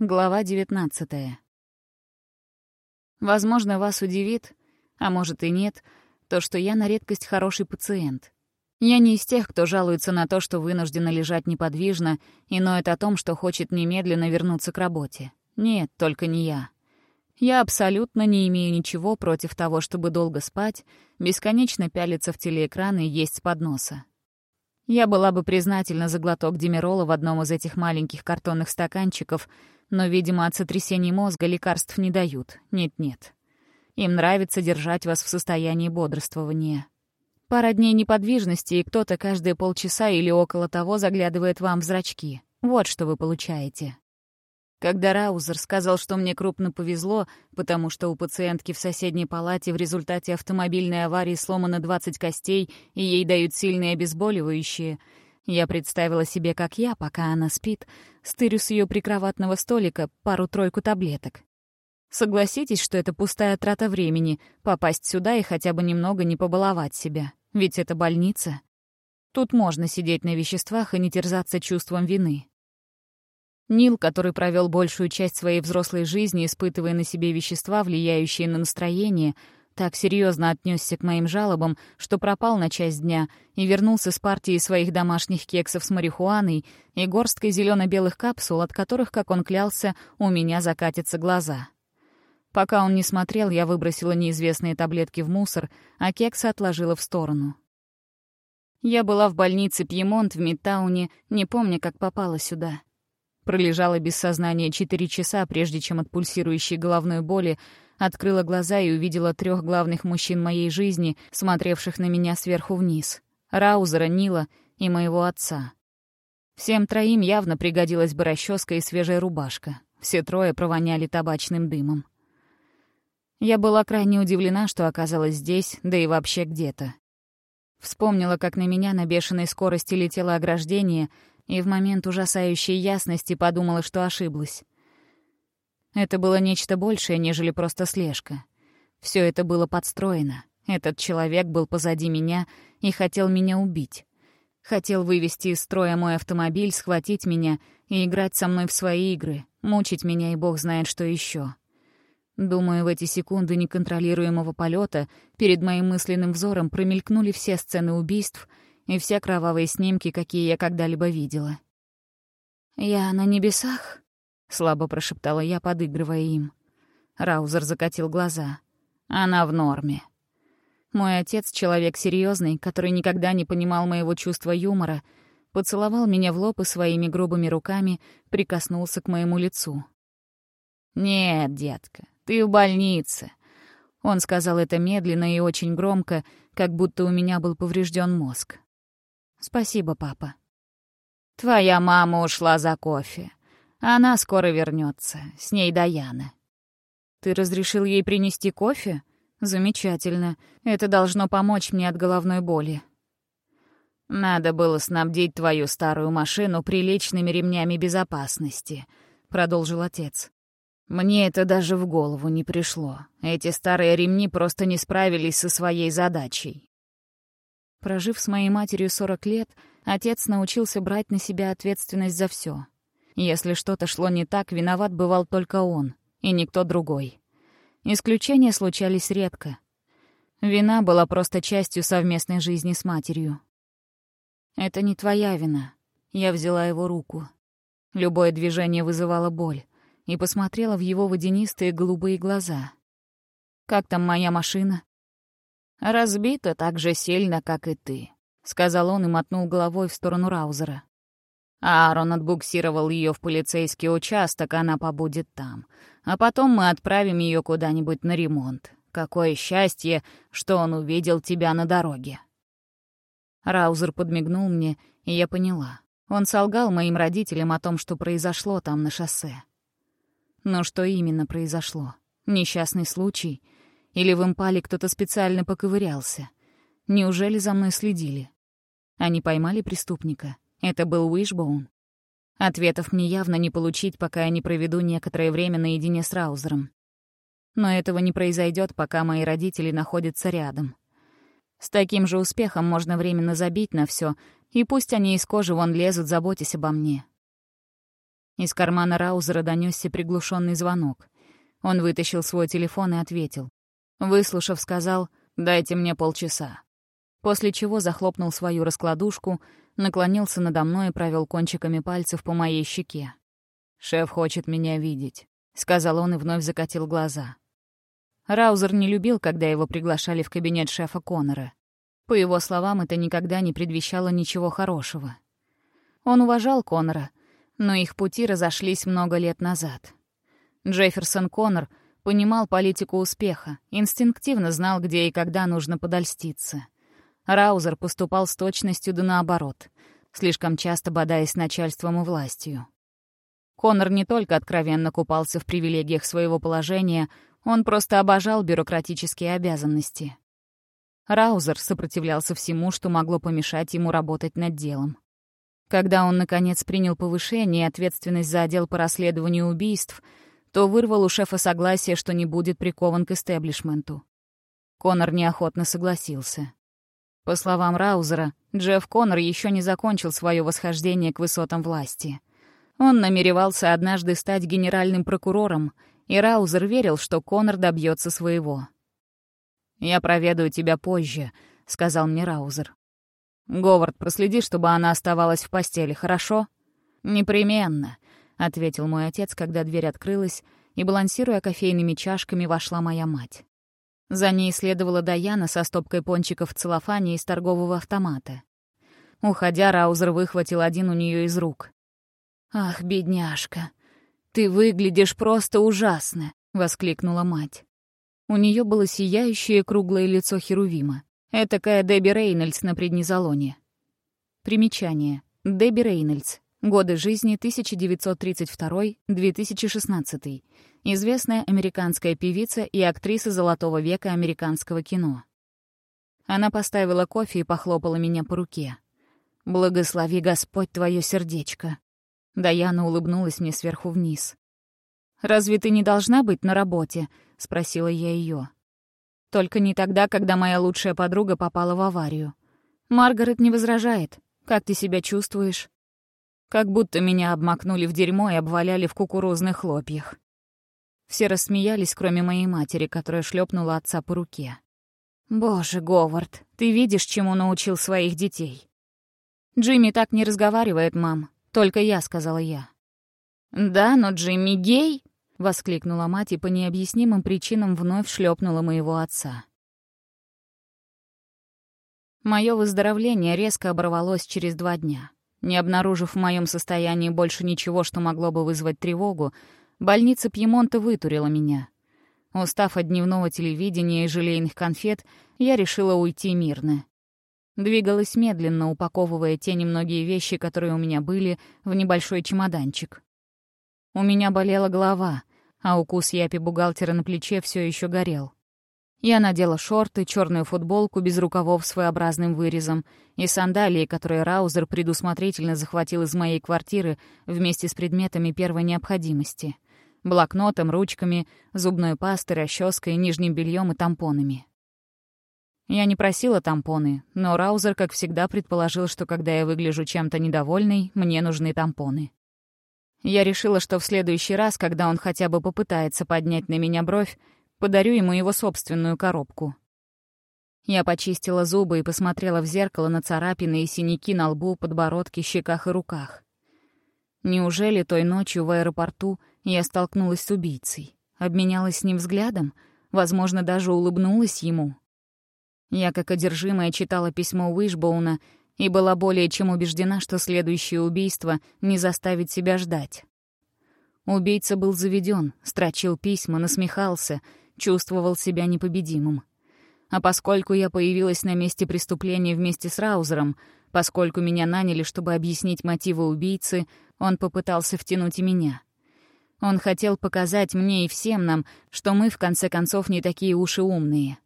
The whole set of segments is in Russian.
Глава 19. Возможно, вас удивит, а может и нет, то, что я на редкость хороший пациент. Я не из тех, кто жалуется на то, что вынуждена лежать неподвижно и ноет о том, что хочет немедленно вернуться к работе. Нет, только не я. Я абсолютно не имею ничего против того, чтобы долго спать, бесконечно пялиться в телеэкран и есть с подноса. Я была бы признательна за глоток демирола в одном из этих маленьких картонных стаканчиков, но, видимо, от сотрясений мозга лекарств не дают. Нет-нет. Им нравится держать вас в состоянии бодрствования. Пара дней неподвижности, и кто-то каждые полчаса или около того заглядывает вам в зрачки. Вот что вы получаете. Когда Раузер сказал, что мне крупно повезло, потому что у пациентки в соседней палате в результате автомобильной аварии сломано 20 костей и ей дают сильные обезболивающие, я представила себе, как я, пока она спит, стырю с ее прикроватного столика пару-тройку таблеток. Согласитесь, что это пустая трата времени — попасть сюда и хотя бы немного не побаловать себя. Ведь это больница. Тут можно сидеть на веществах и не терзаться чувством вины. Нил, который провел большую часть своей взрослой жизни, испытывая на себе вещества, влияющие на настроение, так серьезно отнесся к моим жалобам, что пропал на часть дня и вернулся с партией своих домашних кексов с марихуаной и горсткой зелено-белых капсул, от которых, как он клялся, у меня закатятся глаза. Пока он не смотрел, я выбросила неизвестные таблетки в мусор, а кексы отложила в сторону. Я была в больнице Пьемонт в Мидтауне, не помня, как попала сюда. Пролежала без сознания четыре часа, прежде чем от пульсирующей головной боли открыла глаза и увидела трех главных мужчин моей жизни, смотревших на меня сверху вниз. Раузера, Нила и моего отца. Всем троим явно пригодилась бы расческа и свежая рубашка. Все трое провоняли табачным дымом. Я была крайне удивлена, что оказалась здесь, да и вообще где-то. Вспомнила, как на меня на бешеной скорости летело ограждение — и в момент ужасающей ясности подумала, что ошиблась. Это было нечто большее, нежели просто слежка. Все это было подстроено. Этот человек был позади меня и хотел меня убить. Хотел вывести из строя мой автомобиль, схватить меня и играть со мной в свои игры, мучить меня и бог знает что еще. Думаю, в эти секунды неконтролируемого полета перед моим мысленным взором промелькнули все сцены убийств — и все кровавые снимки, какие я когда-либо видела. «Я на небесах?» — слабо прошептала я, подыгрывая им. Раузер закатил глаза. «Она в норме». Мой отец — человек серьезный, который никогда не понимал моего чувства юмора, поцеловал меня в лоб и своими грубыми руками прикоснулся к моему лицу. «Нет, детка, ты в больнице». Он сказал это медленно и очень громко, как будто у меня был поврежден мозг. «Спасибо, папа». «Твоя мама ушла за кофе. Она скоро вернется. С ней Даяна». «Ты разрешил ей принести кофе? Замечательно. Это должно помочь мне от головной боли». «Надо было снабдить твою старую машину приличными ремнями безопасности», — продолжил отец. «Мне это даже в голову не пришло. Эти старые ремни просто не справились со своей задачей. Прожив с моей матерью 40 лет, отец научился брать на себя ответственность за все. Если что-то шло не так, виноват бывал только он, и никто другой. Исключения случались редко. Вина была просто частью совместной жизни с матерью. «Это не твоя вина». Я взяла его руку. Любое движение вызывало боль, и посмотрела в его водянистые голубые глаза. «Как там моя машина?» «Разбита так же сильно, как и ты», — сказал он и мотнул головой в сторону Раузера. Аарон отбуксировал ее в полицейский участок, она побудет там. А потом мы отправим ее куда-нибудь на ремонт. Какое счастье, что он увидел тебя на дороге. Раузер подмигнул мне, и я поняла. Он солгал моим родителям о том, что произошло там на шоссе. Но что именно произошло? Несчастный случай — или в импале кто-то специально поковырялся? Неужели за мной следили? Они поймали преступника? Это был Уишбоун? Ответов мне явно не получить, пока я не проведу некоторое время наедине с Раузером. Но этого не произойдет, пока мои родители находятся рядом. С таким же успехом можно временно забить на все, и пусть они из кожи вон лезут, заботясь обо мне. Из кармана Раузера донесся приглушенный звонок. Он вытащил свой телефон и ответил. Выслушав, сказал «Дайте мне полчаса». После чего захлопнул свою раскладушку, наклонился надо мной и провел кончиками пальцев по моей щеке. «Шеф хочет меня видеть», — сказал он и вновь закатил глаза. Раузер не любил, когда его приглашали в кабинет шефа Коннора. По его словам, это никогда не предвещало ничего хорошего. Он уважал Коннора, но их пути разошлись много лет назад. Джефферсон Коннор понимал политику успеха, инстинктивно знал, где и когда нужно подольститься. Раузер поступал с точностью да наоборот, слишком часто бодаясь начальством и властью. Коннор не только откровенно купался в привилегиях своего положения, он просто обожал бюрократические обязанности. Раузер сопротивлялся всему, что могло помешать ему работать над делом. Когда он, наконец, принял повышение и ответственность за отдел по расследованию убийств, то вырвал у шефа согласие, что не будет прикован к истеблишменту. Конор неохотно согласился. По словам Раузера, Джефф Коннор еще не закончил свое восхождение к высотам власти. Он намеревался однажды стать генеральным прокурором и Раузер верил, что Конор добьется своего. «Я проведу тебя позже», — сказал мне Раузер. «Говард, проследи, чтобы она оставалась в постели, хорошо?» «Непременно», — ответил мой отец, когда дверь открылась, и, балансируя кофейными чашками, вошла моя мать. За ней следовала Даяна со стопкой пончиков в целлофане из торгового автомата. Уходя, Раузер выхватил один у нее из рук. «Ах, бедняжка!» «Ты выглядишь просто ужасно!» — воскликнула мать. У нее было сияющее круглое лицо Херувима. Этакая Дебби Рейнольдс на преднизолоне. Примечание. Дебби Рейнольдс. Годы жизни 1932-2016. Известная американская певица и актриса золотого века американского кино. Она поставила кофе и похлопала меня по руке. «Благослови Господь твое сердечко». Даяна улыбнулась мне сверху вниз. «Разве ты не должна быть на работе?» — спросила я ее. «Только не тогда, когда моя лучшая подруга попала в аварию. Маргарет не возражает. Как ты себя чувствуешь?» Как будто меня обмакнули в дерьмо и обваляли в кукурузных хлопьях. Все рассмеялись, кроме моей матери, которая шлепнула отца по руке. «Боже, Говард, ты видишь, чему научил своих детей?» «Джимми так не разговаривает, мам. Только я, сказала я. «Да, но Джимми гей!» — воскликнула мать и по необъяснимым причинам вновь шлепнула моего отца. Мое выздоровление резко оборвалось через два дня. Не обнаружив в моем состоянии больше ничего, что могло бы вызвать тревогу, больница Пьемонта вытурила меня. Устав от дневного телевидения и желейных конфет, я решила уйти мирно. Двигалась медленно, упаковывая те немногие вещи, которые у меня были, в небольшой чемоданчик. У меня болела голова, а укус япи-бухгалтера на плече все еще горел. Я надела шорты, черную футболку без рукавов с своеобразным вырезом и сандалии, которые Раузер предусмотрительно захватил из моей квартиры вместе с предметами первой необходимости — блокнотом, ручками, зубной пастой, расческой, нижним бельем и тампонами. Я не просила тампоны, но Раузер, как всегда, предположил, что когда я выгляжу чем-то недовольной, мне нужны тампоны. Я решила, что в следующий раз, когда он хотя бы попытается поднять на меня бровь, подарю ему его собственную коробку. Я почистила зубы и посмотрела в зеркало на царапины и синяки на лбу, подбородке, щеках и руках. Неужели той ночью в аэропорту я столкнулась с убийцей, обменялась с ним взглядом, возможно, даже улыбнулась ему? Я как одержимая читала письмо Уишбоуна и была более чем убеждена, что следующее убийство не заставит себя ждать. Убийца был заведен, строчил письма, насмехался, чувствовал себя непобедимым. А поскольку я появилась на месте преступления вместе с Раузером, поскольку меня наняли, чтобы объяснить мотивы убийцы, он попытался втянуть и меня. Он хотел показать мне и всем нам, что мы, в конце концов, не такие уж и умные.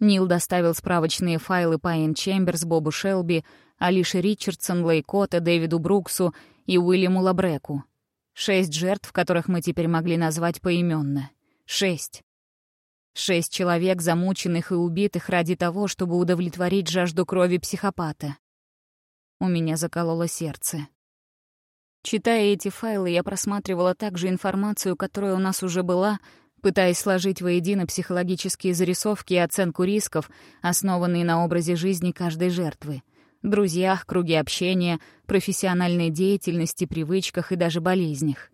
Нил доставил справочные файлы по Энн Чемберс, Бобу Шелби, Алише Ричардсон, Лейкота, Дэвиду Бруксу и Уильяму Лабреку. Шесть жертв, которых мы теперь могли назвать поименно. Шесть. Шесть человек, замученных и убитых ради того, чтобы удовлетворить жажду крови психопата. У меня закололо сердце. Читая эти файлы, я просматривала также информацию, которая у нас уже была, пытаясь сложить воедино психологические зарисовки и оценку рисков, основанные на образе жизни каждой жертвы, друзьях, круге общения, профессиональной деятельности, привычках и даже болезнях.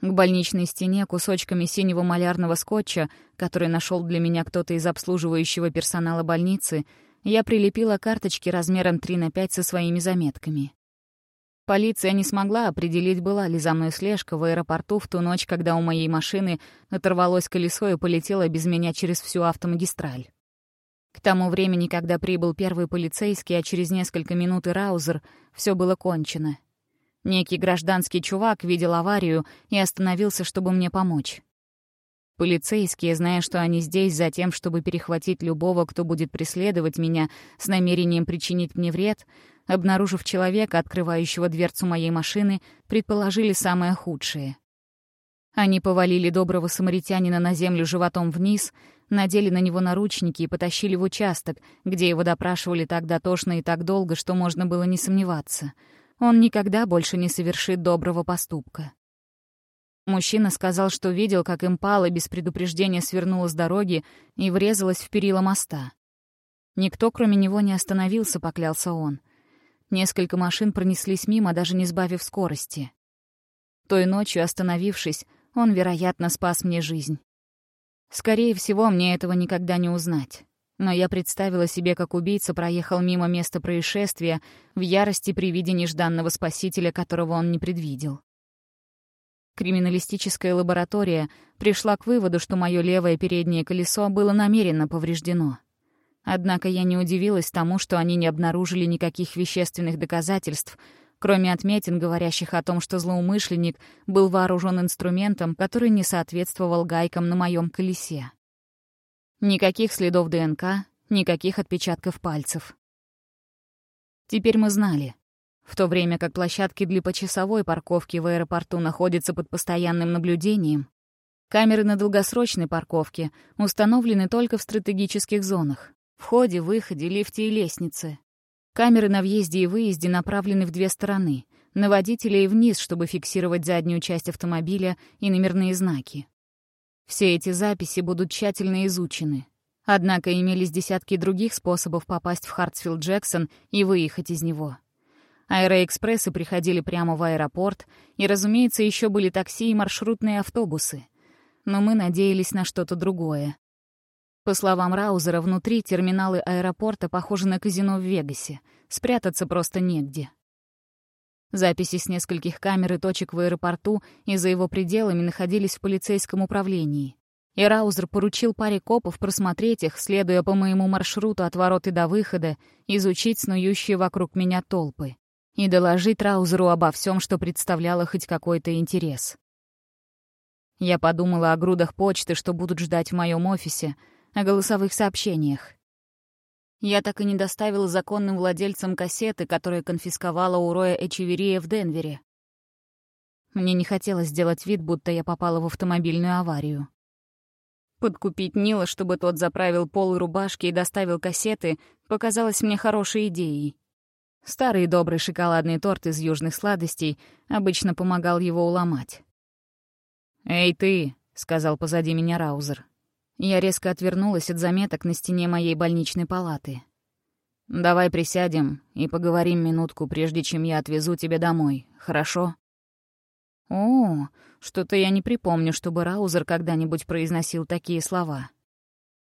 К больничной стене кусочками синего малярного скотча, который нашел для меня кто-то из обслуживающего персонала больницы, я прилепила карточки размером 3 на 5 со своими заметками. Полиция не смогла определить, была ли за мной слежка в аэропорту в ту ночь, когда у моей машины оторвалось колесо и полетело без меня через всю автомагистраль. К тому времени, когда прибыл первый полицейский, а через несколько минут и Раузер, все было кончено. Некий гражданский чувак видел аварию и остановился, чтобы мне помочь. Полицейские, зная, что они здесь за тем, чтобы перехватить любого, кто будет преследовать меня с намерением причинить мне вред, обнаружив человека, открывающего дверцу моей машины, предположили самое худшее. Они повалили доброго самаритянина на землю животом вниз, надели на него наручники и потащили в участок, где его допрашивали так дотошно и так долго, что можно было не сомневаться — он никогда больше не совершит доброго поступка. Мужчина сказал, что видел, как импала без предупреждения свернула с дороги и врезалась в перила моста. Никто, кроме него, не остановился, поклялся он. Несколько машин пронеслись мимо, даже не сбавив скорости. Той ночью, остановившись, он, вероятно, спас мне жизнь. Скорее всего, мне этого никогда не узнать но я представила себе, как убийца проехал мимо места происшествия в ярости при виде нежданного спасителя, которого он не предвидел. Криминалистическая лаборатория пришла к выводу, что мое левое переднее колесо было намеренно повреждено. Однако я не удивилась тому, что они не обнаружили никаких вещественных доказательств, кроме отметин, говорящих о том, что злоумышленник был вооружен инструментом, который не соответствовал гайкам на моем колесе. Никаких следов ДНК, никаких отпечатков пальцев. Теперь мы знали. В то время как площадки для почасовой парковки в аэропорту находятся под постоянным наблюдением, камеры на долгосрочной парковке установлены только в стратегических зонах — входе, выходе, лифте и лестнице. Камеры на въезде и выезде направлены в две стороны — на водителя и вниз, чтобы фиксировать заднюю часть автомобиля и номерные знаки. Все эти записи будут тщательно изучены. Однако имелись десятки других способов попасть в Хартсфилд-Джексон и выехать из него. Аэроэкспрессы приходили прямо в аэропорт, и, разумеется, еще были такси и маршрутные автобусы. Но мы надеялись на что-то другое. По словам Раузера, внутри терминалы аэропорта похожи на казино в Вегасе. Спрятаться просто негде. Записи с нескольких камер и точек в аэропорту и за его пределами находились в полицейском управлении. И Раузер поручил паре копов просмотреть их, следуя по моему маршруту от ворот до выхода, изучить снующие вокруг меня толпы и доложить Раузеру обо всем, что представляло хоть какой-то интерес. Я подумала о грудах почты, что будут ждать в моем офисе, о голосовых сообщениях. Я так и не доставила законным владельцам кассеты, которые конфисковала у Роя Эчеверия в Денвере. Мне не хотелось сделать вид, будто я попала в автомобильную аварию. Подкупить Нила, чтобы тот заправил пол и рубашки и доставил кассеты, показалось мне хорошей идеей. Старый добрый шоколадный торт из южных сладостей обычно помогал его уломать. «Эй, ты!» — сказал позади меня Раузер. Я резко отвернулась от заметок на стене моей больничной палаты. «Давай присядем и поговорим минутку, прежде чем я отвезу тебя домой, хорошо?» «О, что-то я не припомню, чтобы Раузер когда-нибудь произносил такие слова».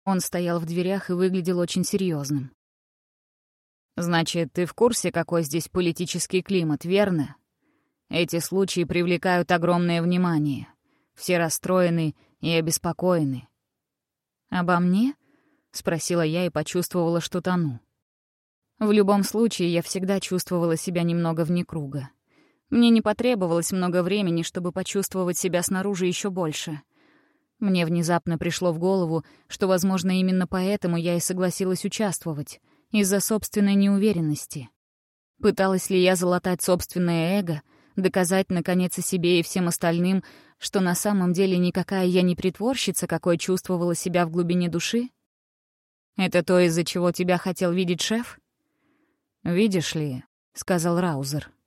Он стоял в дверях и выглядел очень серьезным. «Значит, ты в курсе, какой здесь политический климат, верно? Эти случаи привлекают огромное внимание. Все расстроены и обеспокоены. «Обо мне?» — спросила я и почувствовала, что тону. В любом случае, я всегда чувствовала себя немного вне круга. Мне не потребовалось много времени, чтобы почувствовать себя снаружи еще больше. Мне внезапно пришло в голову, что, возможно, именно поэтому я и согласилась участвовать, из-за собственной неуверенности. Пыталась ли я залатать собственное эго, доказать, наконец, и себе, и всем остальным, что на самом деле никакая я не притворщица, какой чувствовала себя в глубине души? Это то, из-за чего тебя хотел видеть шеф? «Видишь ли», — сказал Раузер, —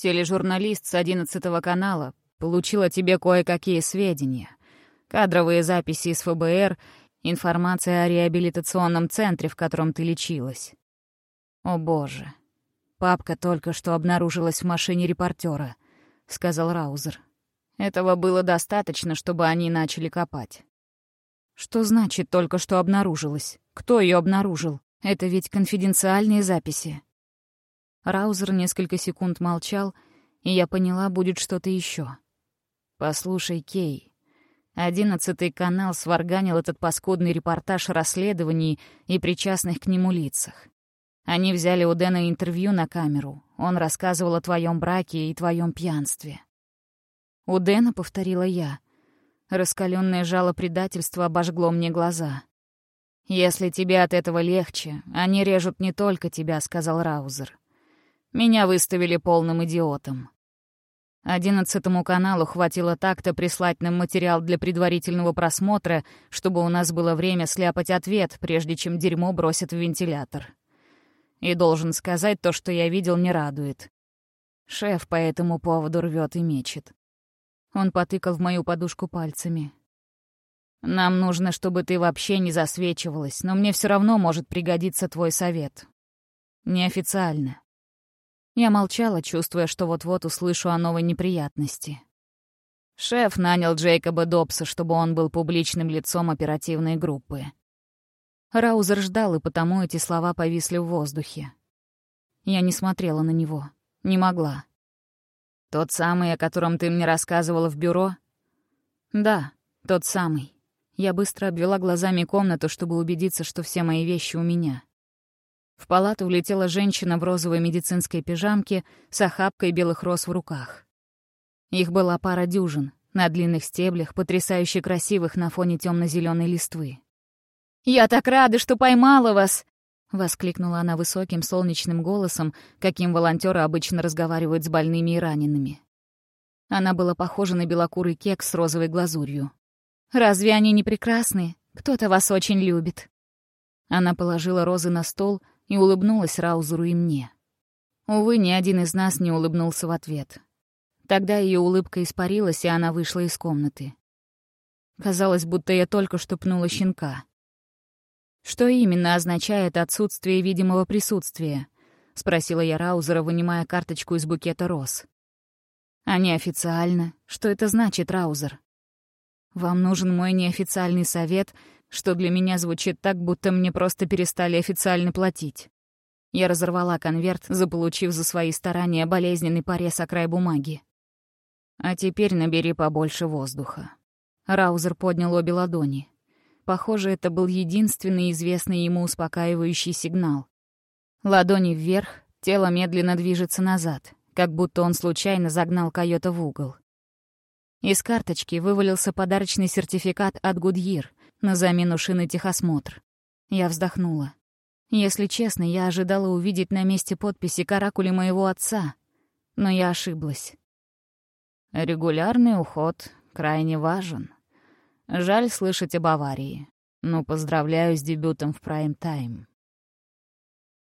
Тележурналист с одиннадцатого канала получил о тебе кое-какие сведения. Кадровые записи из ФБР, информация о реабилитационном центре, в котором ты лечилась. О боже. Папка только что обнаружилась в машине репортера, сказал Раузер. Этого было достаточно, чтобы они начали копать. Что значит только что обнаружилось? Кто ее обнаружил? Это ведь конфиденциальные записи. Раузер несколько секунд молчал, и я поняла, будет что-то еще. Послушай, Кей. Одиннадцатый канал сварганил этот паскудный репортаж о расследовании и причастных к нему лицах. Они взяли у Дэна интервью на камеру. Он рассказывал о твоем браке и твоем пьянстве. «У Дэна», — повторила я. Раскаленное жало предательства обожгло мне глаза. «Если тебе от этого легче, они режут не только тебя», — сказал Раузер. «Меня выставили полным идиотом». Одиннадцатому каналу хватило так-то прислать нам материал для предварительного просмотра, чтобы у нас было время сляпать ответ, прежде чем дерьмо бросят в вентилятор. И должен сказать, то, что я видел, не радует. Шеф по этому поводу рвет и мечет. Он потыкал в мою подушку пальцами. «Нам нужно, чтобы ты вообще не засвечивалась, но мне все равно может пригодиться твой совет. Неофициально». Я молчала, чувствуя, что вот-вот услышу о новой неприятности. Шеф нанял Джейкоба Добса, чтобы он был публичным лицом оперативной группы. Раузер ждал, и потому эти слова повисли в воздухе. Я не смотрела на него. Не могла. «Тот самый, о котором ты мне рассказывала в бюро?» «Да, тот самый». Я быстро обвела глазами комнату, чтобы убедиться, что все мои вещи у меня. В палату влетела женщина в розовой медицинской пижамке с охапкой белых роз в руках. Их была пара дюжин, на длинных стеблях, потрясающе красивых на фоне темно зеленой листвы. «Я так рада, что поймала вас!» — воскликнула она высоким солнечным голосом, каким волонтеры обычно разговаривают с больными и ранеными. Она была похожа на белокурый кекс с розовой глазурью. «Разве они не прекрасны? Кто-то вас очень любит». Она положила розы на стол и улыбнулась Раузеру и мне. Увы, ни один из нас не улыбнулся в ответ. Тогда ее улыбка испарилась, и она вышла из комнаты. Казалось, будто я только что пнула щенка. «Что именно означает отсутствие видимого присутствия?» — спросила я Раузера, вынимая карточку из букета роз. «А неофициально? Что это значит, Раузер?» «Вам нужен мой неофициальный совет, что для меня звучит так, будто мне просто перестали официально платить». Я разорвала конверт, заполучив за свои старания болезненный порез о край бумаги. «А теперь набери побольше воздуха». Раузер поднял обе ладони. Похоже, это был единственный известный ему успокаивающий сигнал. Ладони вверх, тело медленно движется назад, как будто он случайно загнал койота в угол. Из карточки вывалился подарочный сертификат от Гудьир на замену шины техосмотр. Я вздохнула. Если честно, я ожидала увидеть на месте подписи каракули моего отца, но я ошиблась. Регулярный уход крайне важен. Жаль слышать об аварии. Но поздравляю с дебютом в прайм-тайм.